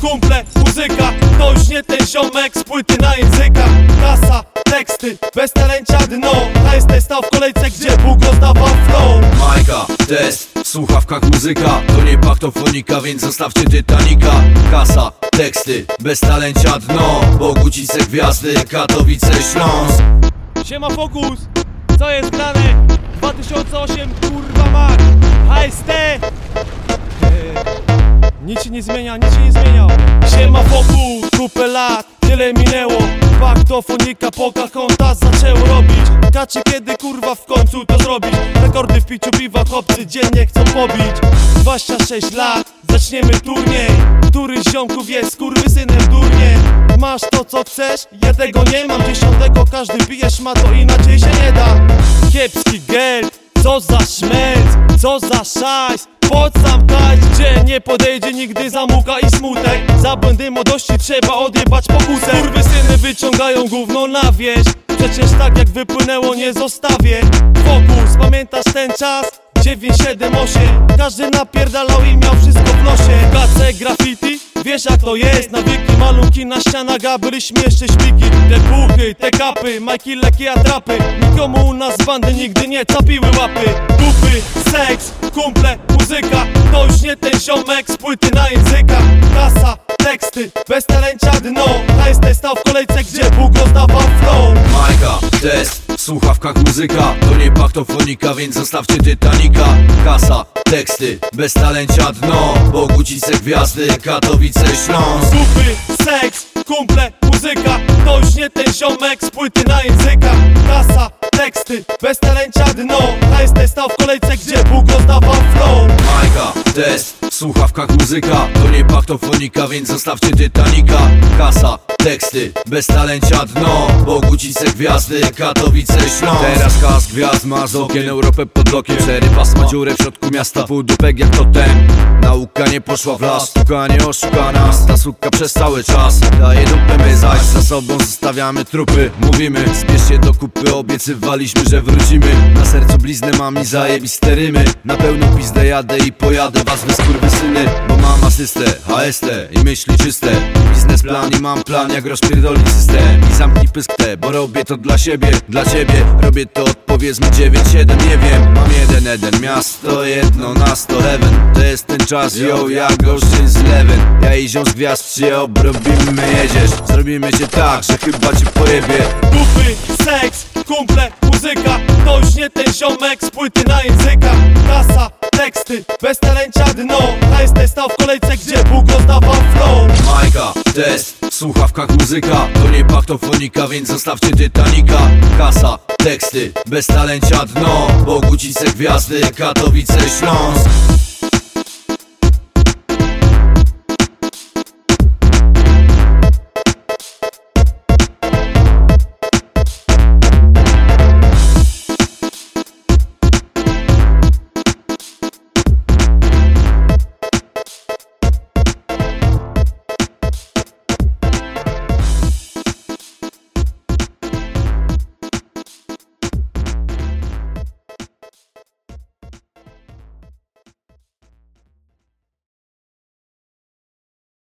kumple, muzyka. To już nie ten ziomek z płyty na języka. Kasa, teksty, bez talencia dno. HST stał w kolejce, gdzie Bóg rozdawał flow. Majka, test, w słuchawkach muzyka. To nie paktofonika, więc zostawcie Titanica. Kasa, teksty, bez talencia dno. Bogucice gwiazdy, Katowice, Śląsk. Siema Fokus, co jest grane? 2008, kurwa mać. HST Nic się nie zmienia, nic się nie zmienia. Siema Fokus, kupę lat, tyle minęło. Paktofonika, Pocahontas zaczęło robić. Kaczy kiedy kurwa w końcu to zrobić? Rekordy w piciu piwa, chłopcy dziennie chcą pobić. 26 lat, zaczniemy turniej. Który z ziomków jest kurwysynem durnie? Masz to co chcesz? Ja tego nie mam. Dziesiątego każdy pije ma to inaczej się nie da. Kiepski gel, co za szmelc, co za szajs nie podejdzie nigdy zamuka i smutek. Za błędy młodości trzeba odjebać pokusę. Kurwysyny wyciągają gówno na wieś. Przecież tak jak wypłynęło nie zostawię. Fokus, pamiętasz ten czas? 978 Każdy napierdalał i miał wszystko w nosie. KC graffiti, wiesz jak to jest. Nawyki, malunki na ścianach, a byliśmy jeszcze śpiki Te puchy, te kapy, majki, leki, atrapy. Nikomu u nas bandy nigdy nie capiły łapy. Dupy, seks, kumple, muzyka To już nie ten ziomek z płyty na języka. Kasa, teksty, bez talencia dno. HST stał w kolejce, gdzie Bóg rozdawał flow Majka, test, w słuchawkach muzyka. To nie paktofonika, więc zostawcie Titanica. Kasa, teksty, bez talencia dno. Bogucice gwiazdy, Katowice, Śląsk. Dupy, seks, kumple, muzyka. To już nie ten ziomek z płyty na języka. Kasa, teksty, bez talencia dno. HST stał w kolejce, gdzie Bóg rozdawał test, w słuchawkach muzyka To nie paktofonika, więc zostawcie Titanica. Kasa, teksty, bez talencia dno Bogucice gwiazdy, Katowice, Śląsk. Teraz kas gwiazd ma z okien Europę pod blokiem. Cztery pasma dziurę w środku miasta Pół dupek jak totem. Nauka nie poszła w las, sztuka nie oszuka nas Ta suka przez cały czas daje dupę my zaś Za sobą zostawiamy trupy, mówimy Zbierz się do kupy, obiecywaliśmy, że wrócimy. Na sercu bliznę mam i zajebiste rymy. Na pełną pizdę jadę i pojadę was wy skurwysyny. Bo mam asystę, HST i myśli czyste. Biznesplan i mam plan jak rozpierdolić system I zamknij pysk te, bo robię to dla siebie, dla ciebie. Robię to powiedzmy 9-7, nie wiem. Mam jeden jeden, miasto jedno na sto heaven. To jest ten czas, yo, ja gorzej z lewen Ja i z gwiazd cię obrobimy, jedziesz. Zrobimy cię tak, że chyba cię pojebie. Dupy, seks, kumple, muzyka. To już nie ten ziomek z płyty na języka. Kasa, teksty, bez talencia dno. HST stał w kolejce, test, w słuchawkach muzyka To nie paktofonika, więc zostawcie Titanica. Kasa, teksty, bez talencia dno. Bogucice gwiazdy, Katowice, Śląsk